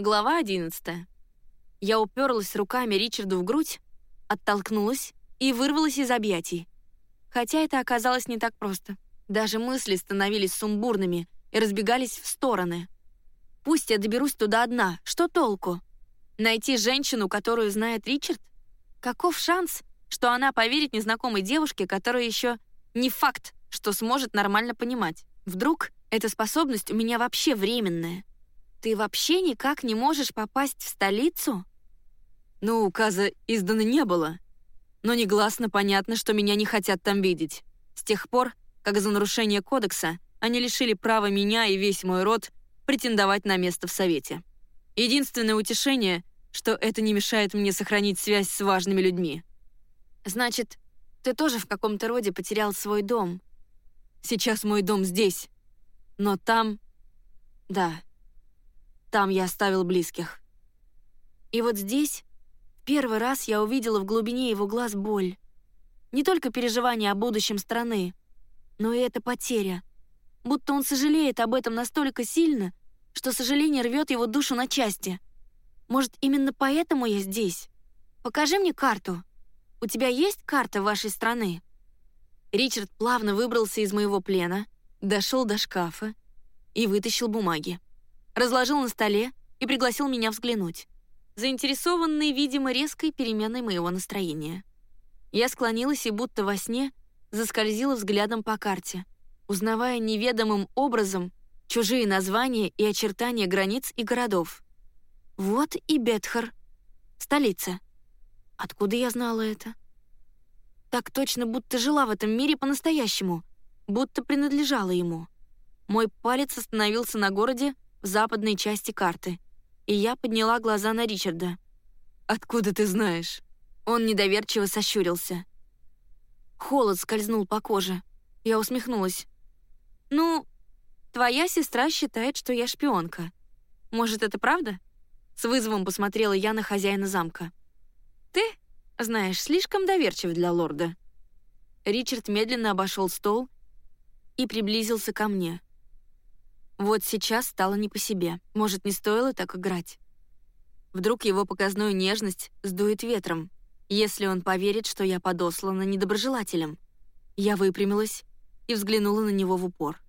Глава 11. Я уперлась руками Ричарду в грудь, оттолкнулась и вырвалась из объятий. Хотя это оказалось не так просто. Даже мысли становились сумбурными и разбегались в стороны. Пусть я доберусь туда одна, что толку? Найти женщину, которую знает Ричард? Каков шанс, что она поверит незнакомой девушке, которая еще не факт, что сможет нормально понимать? Вдруг эта способность у меня вообще временная? Ты вообще никак не можешь попасть в столицу? Ну, указа издано не было. Но негласно понятно, что меня не хотят там видеть. С тех пор, как за нарушение кодекса они лишили права меня и весь мой род претендовать на место в Совете. Единственное утешение, что это не мешает мне сохранить связь с важными людьми. Значит, ты тоже в каком-то роде потерял свой дом. Сейчас мой дом здесь. Но там... Да, там я оставил близких. И вот здесь первый раз я увидела в глубине его глаз боль. Не только переживание о будущем страны, но и эта потеря. Будто он сожалеет об этом настолько сильно, что сожаление рвет его душу на части. Может, именно поэтому я здесь? Покажи мне карту. У тебя есть карта вашей страны?» Ричард плавно выбрался из моего плена, дошел до шкафа и вытащил бумаги разложил на столе и пригласил меня взглянуть, заинтересованный, видимо, резкой переменой моего настроения. Я склонилась и будто во сне заскользила взглядом по карте, узнавая неведомым образом чужие названия и очертания границ и городов. Вот и Бетхар, столица. Откуда я знала это? Так точно, будто жила в этом мире по-настоящему, будто принадлежала ему. Мой палец остановился на городе, в западной части карты, и я подняла глаза на Ричарда. «Откуда ты знаешь?» Он недоверчиво сощурился. Холод скользнул по коже. Я усмехнулась. «Ну, твоя сестра считает, что я шпионка. Может, это правда?» С вызовом посмотрела я на хозяина замка. «Ты, знаешь, слишком доверчив для лорда». Ричард медленно обошел стол и приблизился ко мне. Вот сейчас стало не по себе. Может, не стоило так играть? Вдруг его показную нежность сдует ветром, если он поверит, что я подослана недоброжелателем. Я выпрямилась и взглянула на него в упор.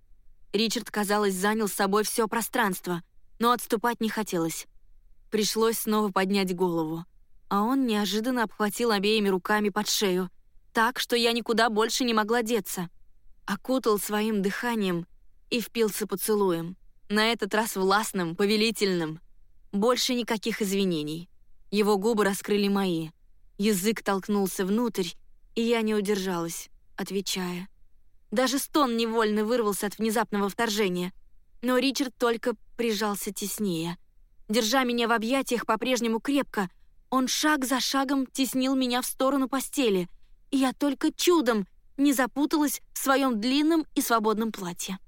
Ричард, казалось, занял с собой все пространство, но отступать не хотелось. Пришлось снова поднять голову, а он неожиданно обхватил обеими руками под шею, так, что я никуда больше не могла деться. Окутал своим дыханием и впился поцелуем. На этот раз властным, повелительным. Больше никаких извинений. Его губы раскрыли мои. Язык толкнулся внутрь, и я не удержалась, отвечая. Даже стон невольно вырвался от внезапного вторжения. Но Ричард только прижался теснее. Держа меня в объятиях по-прежнему крепко, он шаг за шагом теснил меня в сторону постели, и я только чудом не запуталась в своем длинном и свободном платье.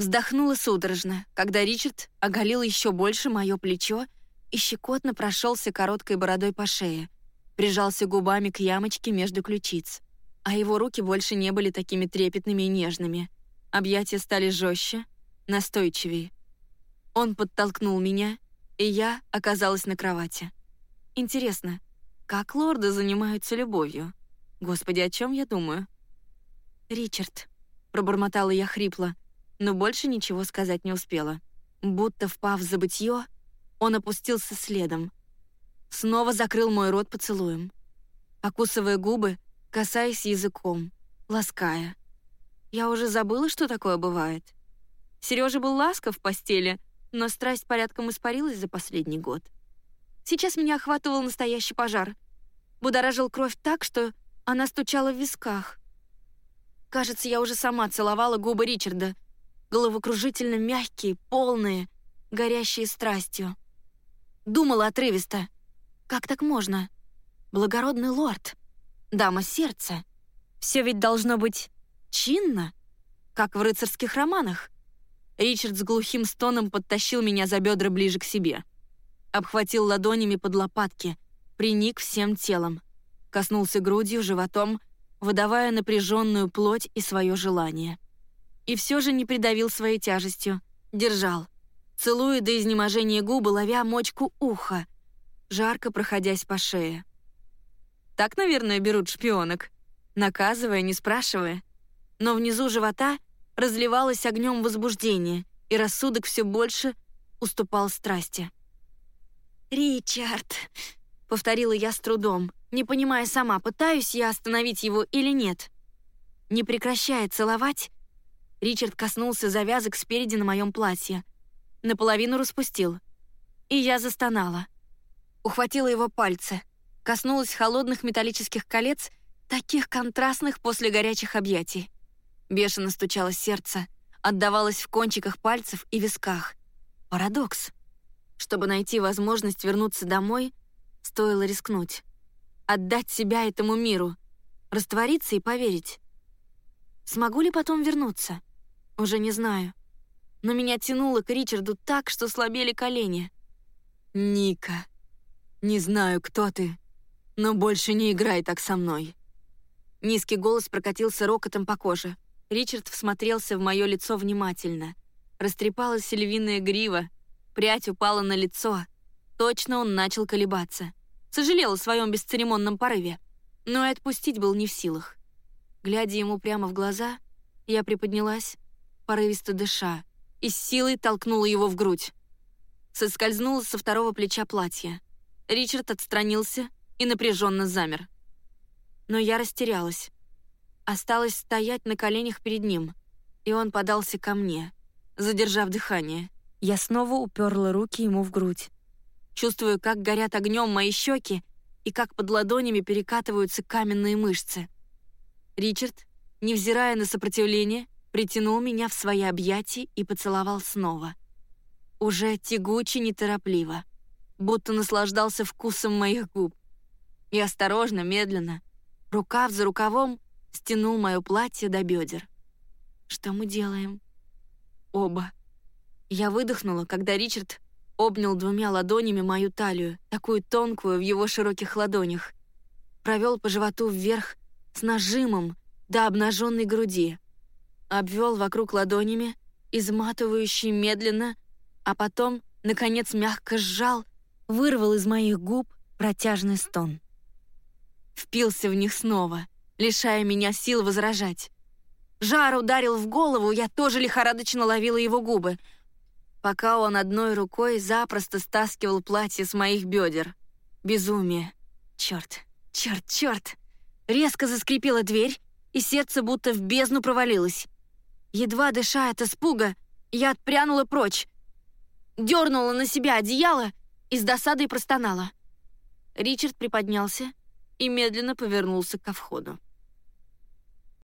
Вздохнула судорожно, когда Ричард оголил еще больше мое плечо и щекотно прошелся короткой бородой по шее, прижался губами к ямочке между ключиц. А его руки больше не были такими трепетными и нежными. Объятия стали жестче, настойчивее. Он подтолкнул меня, и я оказалась на кровати. Интересно, как лорды занимаются любовью? Господи, о чем я думаю? «Ричард», — пробормотала я хрипло, — но больше ничего сказать не успела. Будто впав в забытье, он опустился следом. Снова закрыл мой рот поцелуем. Окусывая губы, касаясь языком, лаская. Я уже забыла, что такое бывает. Сережа был ласков в постели, но страсть порядком испарилась за последний год. Сейчас меня охватывал настоящий пожар. Будоражил кровь так, что она стучала в висках. Кажется, я уже сама целовала губы Ричарда — головокружительно мягкие, полные, горящие страстью. Думала отрывисто. Как так можно? Благородный лорд, дама сердца. Все ведь должно быть чинно, как в рыцарских романах. Ричард с глухим стоном подтащил меня за бедра ближе к себе. Обхватил ладонями под лопатки, приник всем телом. Коснулся грудью, животом, выдавая напряженную плоть и свое желание и все же не придавил своей тяжестью. Держал. целуя до изнеможения губы, ловя мочку уха, жарко проходясь по шее. Так, наверное, берут шпионок, наказывая, не спрашивая. Но внизу живота разливалось огнем возбуждение, и рассудок все больше уступал страсти. «Ричард», — повторила я с трудом, не понимая сама, пытаюсь я остановить его или нет. Не прекращая целовать, Ричард коснулся завязок спереди на моем платье, наполовину распустил, и я застонала. Ухватила его пальцы, коснулась холодных металлических колец, таких контрастных после горячих объятий. Бешено стучало сердце, отдавалось в кончиках пальцев и висках. Парадокс. Чтобы найти возможность вернуться домой, стоило рискнуть. Отдать себя этому миру, раствориться и поверить. Смогу ли потом вернуться? Уже не знаю. Но меня тянуло к Ричарду так, что слабели колени. «Ника, не знаю, кто ты, но больше не играй так со мной». Низкий голос прокатился рокотом по коже. Ричард всмотрелся в мое лицо внимательно. Растрепалась львиная грива, прядь упала на лицо. Точно он начал колебаться. Сожалел о своем бесцеремонном порыве, но и отпустить был не в силах. Глядя ему прямо в глаза, я приподнялась, порывисто дыша, и с силой толкнула его в грудь. Соскользнула со второго плеча платья. Ричард отстранился и напряженно замер. Но я растерялась. Осталось стоять на коленях перед ним, и он подался ко мне, задержав дыхание. Я снова уперла руки ему в грудь. Чувствую, как горят огнем мои щеки и как под ладонями перекатываются каменные мышцы. Ричард, невзирая на сопротивление, притянул меня в свои объятия и поцеловал снова. Уже тягуче, неторопливо, будто наслаждался вкусом моих губ. И осторожно, медленно, рукав за рукавом, стянул мое платье до бедер. Что мы делаем? Оба. Я выдохнула, когда Ричард обнял двумя ладонями мою талию, такую тонкую в его широких ладонях. Провел по животу вверх с нажимом до обнаженной груди. Обвел вокруг ладонями, изматывающий медленно, а потом, наконец, мягко сжал, вырвал из моих губ протяжный стон. Впился в них снова, лишая меня сил возражать. Жар ударил в голову, я тоже лихорадочно ловила его губы, пока он одной рукой запросто стаскивал платье с моих бедер. Безумие. Черт, черт, черт. Резко заскрипела дверь, и сердце будто в бездну провалилось. Едва дыша от испуга, я отпрянула прочь, дернула на себя одеяло и с досадой простонала. Ричард приподнялся и медленно повернулся ко входу.